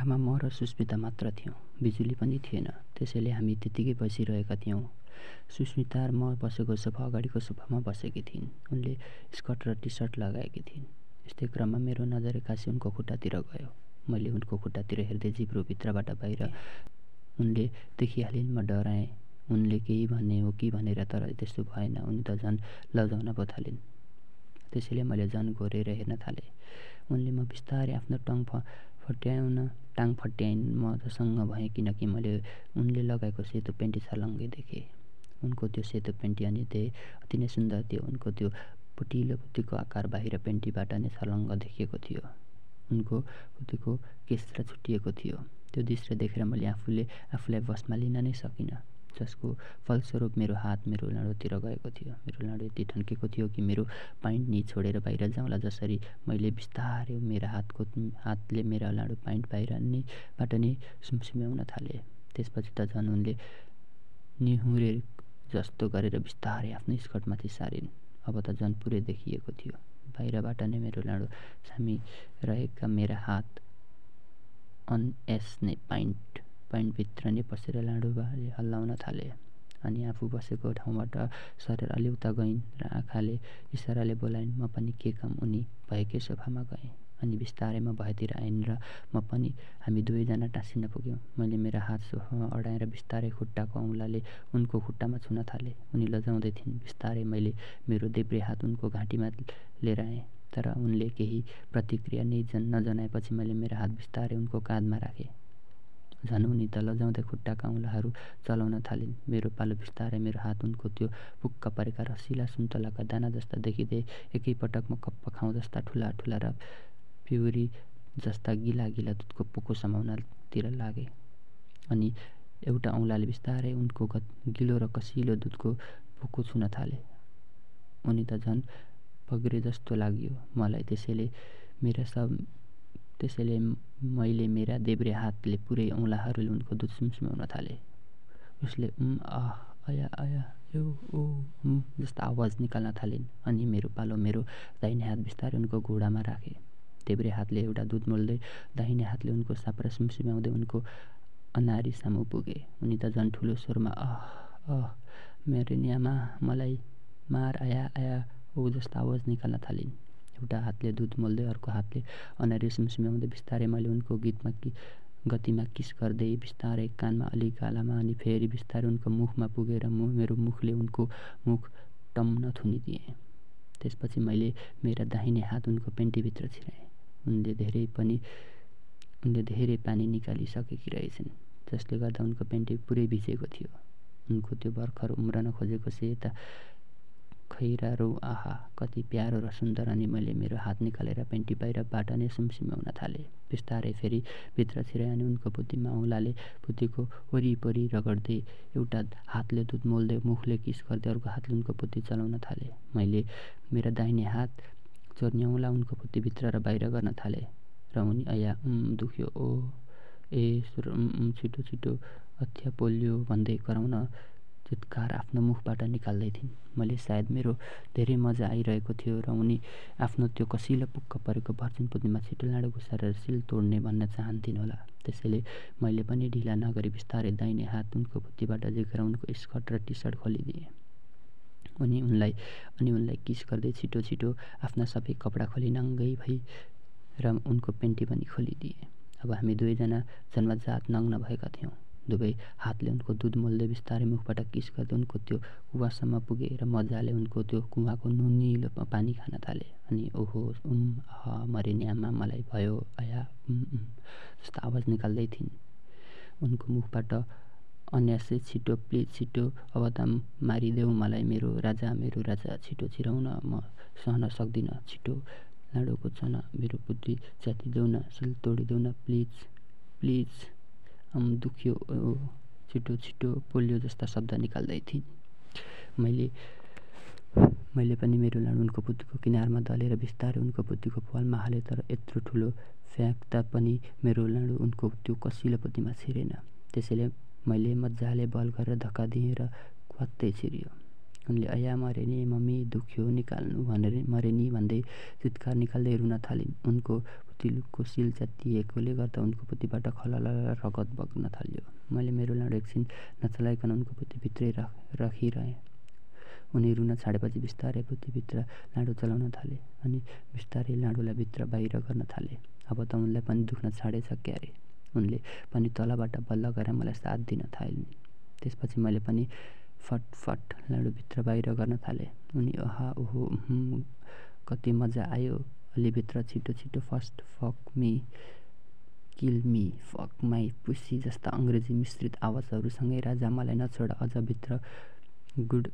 कोठामा म र सुस्मिता मात्र थियौँ। बिजुली पनि थिएन। त्यसैले हामी त्यत्तिकै बसिरहेका थियौँ। सुस्मिता र म बसेको सोफा अगाडिको सोफामा बसेकी थिइन्। उनले स्कर्ट र टी सर्ट लगाएकी थिइन्। यस्तै क्रममा मेरो नजर एक्कासी उनको खुट्टातिर गयो। मैले उनको खुट्टातिर हेर्दै जिब्रो भित्रबाट बाहिर उनले देखिहालिन्। म डराएँ। उनले केही भन्ने हो कि भनेर तर त्यस्तो भएन। उनी त झन् लजाउन पो थालिन् त्यसैले मैले झन् घोरेर हेर्न थालेँ। उनले म बिस्तारै आफ्नो टङ फट्याउन टाङ फट्याइन् म भएँ किनकि मैले उनले लगाएको सेतो पेन्टी छर्लङ्गै देखेँ। उनको त्यो सेतो पेन्टी अनि त्यही अति नै सुन्दर थियो। उनको त्यो पुटिलो पुतीको आकार बाहिर पेन्टीबाट नै छर्लङ्ग देखिएको थियो। उनको पुतीको केस्रा छुटिएको थियो। त्यो दृश्य देखेर मैले आफूले आफूलाई बसमा लिन नै सकिनँ। जसको फलस्वरूप मेरो हात मेरो लाडोतिर गएको थियो। मेरो लाडो यति ठन्केको थियो कि मेरो पाइन्ट नि छोडेर बाहिर जाउँला जसरी मैले बिस्तारै मेरो हातको हातले मेरा लाडो पाइन्ट बाहिर नैबाट नै सुमसुम्याउन थालेँ। त्यसपछि त झन् उनले निहुरे जस्तो गरेर बिस्तारै आफ्नो स्कर्टमाथि सारिन्। अब त झन् पुरै देखिएको थियो। बाहिरबाट नै मेरो लाडो सामी रहेका मेरा हात अनएस नै पाइन्ट पाइन्टभित्र नै पसेर लाडो हल्लाउन थाले। अनि आफू बसेको ठाउँबाट सरेर अलि उता गइन् र आँखाले इसाराले बोलाइन् म पनि के काम उनी भएकै सोफामा गएँ। अनि बिस्तारै म भएतिर आइन् र म पनि हामी दुवैजना टाँसिन पुग्यौँ। मैले मेरो हात सोफामा अडाएर बिस्तारै खुट्टाको औँलाले उनको खुट्टामा छुन थालेँ। उनी लजाउँदै थिइन् बिस्तारै मैले मेरो देब्रे हात उनको घाँटीमा लिएर आएँ। तर उनले केही प्रतिक्रिया नै नजनाएपछि मैले मेरो हात बिस्तारै उनको काँधमा राखेँ। झन् उनी त लजाउँदै खुट्टाका औँलाहरू चलाउन थालिन् मेरो पालो बिस्तारै मेरो हात उनको त्यो पुक्क परेका रसिला सुन्तलाका दाना जस्ता देखिँदै एकैपटक म कप्प खाउँ जस्ता ठुला ठुला र प्युरी जस्ता गिला गिला दुधको पोको समाउनतिर लागे। अनि एउटा औँलाले बिस्तारै उनको गिलो र कसिलो दुधको पोको छुन थाले। उनी त झन् पग्रे जस्तो लाग्यो मलाई त्यसैले मेरा सब त्यसैले मैले मेरा देब्रे हातले पुरै औँलाहरूले उनको दुध सुमसुमाउन थालेँ। उसले उम् आह आया आया यो ओ उम् जस्ता आवाज निकाल्न थालिन्। अनि मेरो पालो मेरो दाहिने हात बिस्तारै उनको घुँडामा राखेँ देब्रे हातले एउटा दुध मोल्दै दाहिने हातले उनको साप्रा सुमसुम्याउँदै उनको अनारी सामु पुगे। उनी त झन् ठुलो स्वरमा अह अह मेरो न्यामा मलाई मार आया आया ओ जस्तो आवाज निकाल्न थालिन्। एउटा हातले दुध मोल्दै अर्को हातले अनारी सुमसुम्याउँदै बिस्तारै मैले उनको गीतमा कि गतिमा किस गर्दै बिस्तारै कानमा अलिक गालामा अनि फेरि बिस्तारै उनको मुखमा पुगेर मेरो मुखले उनको मुख टम्न थुनिदिएँ। त्यसपछि मैले मेरा दाहिने हात उनको पेन्टीभित्र छिराएँ। उनले धेरै पनि उनले धेरै पानी निकालिसकेकी रहेछन् जसले गर्दा उनको पेन्टी पुरै भिजेको थियो। उनको त्यो भर्खर उम्रन खोजेको सेता खैरारो आहा कति प्यारो र सुन्दर अनि मैले मेरो हात निकालेर पेन्टी बाहिरबाट नै सुमसुम्याउन थालेँ। बिस्तारै फेरि भित्र छिराएँ अनि उनको बुद्धिमा औँलाले बुद्धिको वरिपरि रगड्दै एउटा हातले दुध मोल्दै मुखले किस गर्दै अर्को हातले उनको बुद्धि चलाउन थालेँ। मैले मेरा दाहिने हात चोर्ने औँला उनको बुद्धिभित्र र बाहिर गर्न थालेँ र उनी अया दुख्यो ओ ए छिटो छिटो हत्या पोल्यो भन्दै कराउन चित्कार आफ्नो मुखबाट निकाल्दै थिइन् मैले सायद मेरो धेरै मजा आइरहेको थियो र उनी आफ्नो त्यो कसिलो पुक्क परेको भर्जिन बुद्धिमा छिटो लाडो घुसारेर सिल तोड्ने भन्न चाहन्थिन् होला। त्यसैले मैले पनि ढिला नगरी बिस्तारै दाहिने हात उनको बुद्धिबाट झिकेर उनको स्कर्ट र टी सर्ट खोलिदिएँ। उनी उनलाई अनि उनलाई किस गर्दै छिटो छिटो आफ्ना सबै कपडा खोली नङ्गै भई र उनको पेन्टी पनि खोलिदिए। अब हामी दुवैजना जन्मजात नग्न भएका थियौँ। दुवै हातले उनको दुध मोल्दै बिस्तारै मुखबाट किस गर्दै उनको त्यो कुवासम्म पुगे र मजाले उनको त्यो कुवाको नुनिलो पानी खान थाले। अनि ओहो उम् अह न्यामा मलाई भयो आया जस्तो आवाज निकाल्दै थिइन्। उनको मुखबाट अन्यासै छिटो प्लिज छिटो अब त मारिदेऊ मलाई मेरो राजा मेरो राजा छिटो छिराउन म सहन सक्दिनँ छिटो लाडोको छन मेरो बुद्धि च्यातिदेऊ न सिल तोडिदेऊ न प्लिज प्लिज। दुख्यो छिटो छिटो पोलियो जस्ता शब्द निकाल्दै थिइन् मैले मैले पनि मेरो लाडु उनको बुद्धीको किनारमा दलेर बिस्तारै उनको बुद्धीको पालमा हालेँ तर यत्रो ठुलो फ्याँक्दा पनि मेरो लाडु उनको त्यो कसिलो बुद्धिमा छिरेन। त्यसैले मैले मजाले बल गरेर धक्का दिएँ र क्वात्तै छिरियो। उनले अया मरे नि मम्मी दुख्यो निकाल्नु भनेर मरे नि भन्दै चित्कार निकाल्दै रुन थालिन् उनको पुतिलुको सिल च्यातिएकोले गर्दा उनको पुतीबाट खलल रगत बग्न थाल्यो। मैले मेरो लाडो एकछिन नचलाइकन उनको पुतीभित्रै राखिरहेँ। उनी रुन छाडेपछि बिस्तारै पुतीभित्र लाडो चलाउन थाले अनि बिस्तारै लाडोलाई भित्र बाहिर गर्न थाले। अब त उनलाई पनि दुख्न छाडेछ क्यारे उनले पनि तलबाट बल्ल गरेर मलाई साथ दिन थालिन् त्यसपछि मैले पनि फटफट लाडु भित्र बाहिर गर्न थालेँ। उनी ओहा ओहो कति मजा आयो। अलिभित्र छिटो छिटो first fuck me kill me fuck my pussy जस्ता अङ्ग्रेजी मिश्रित आवाजहरूसँगै राजा मलाई नछोड अझ भित्र गुड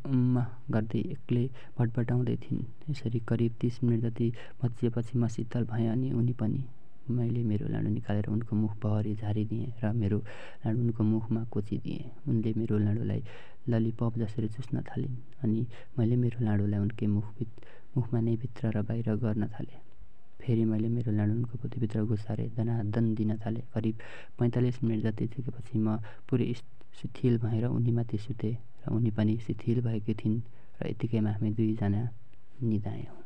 गर्दै एक्लै भटभटाउँदै थिइन्। यसरी करिब तिस मिनट जति बचिएपछि म शीतल भएँ अनि उनी पनि मैले मेरो लाडु निकालेर उनको मुखभरि झारिदिएँ र मेरो लाडु उनको मुखमा कोचिदिएँ। उनले मेरो लाडुलाई ललिपप जसरी चुस्न थालिन् अनि मैले मेरो लाडुलाई उनकै मुख मुखमा नै भित्र र बाहिर गर्न थालेँ। फेरि मैले मेरो लाडु उनको पोथीभित्र घुसारेँ दनादन दिन थालेँ। करिब पैँतालिस मिनट जति पुगेपछि म पुरै शिथिल भएर उनीमाथि सुतेँ र उनी पनि शिथिल भएकी थिइन् र यतिकैमा हामी दुईजना निधायौँ।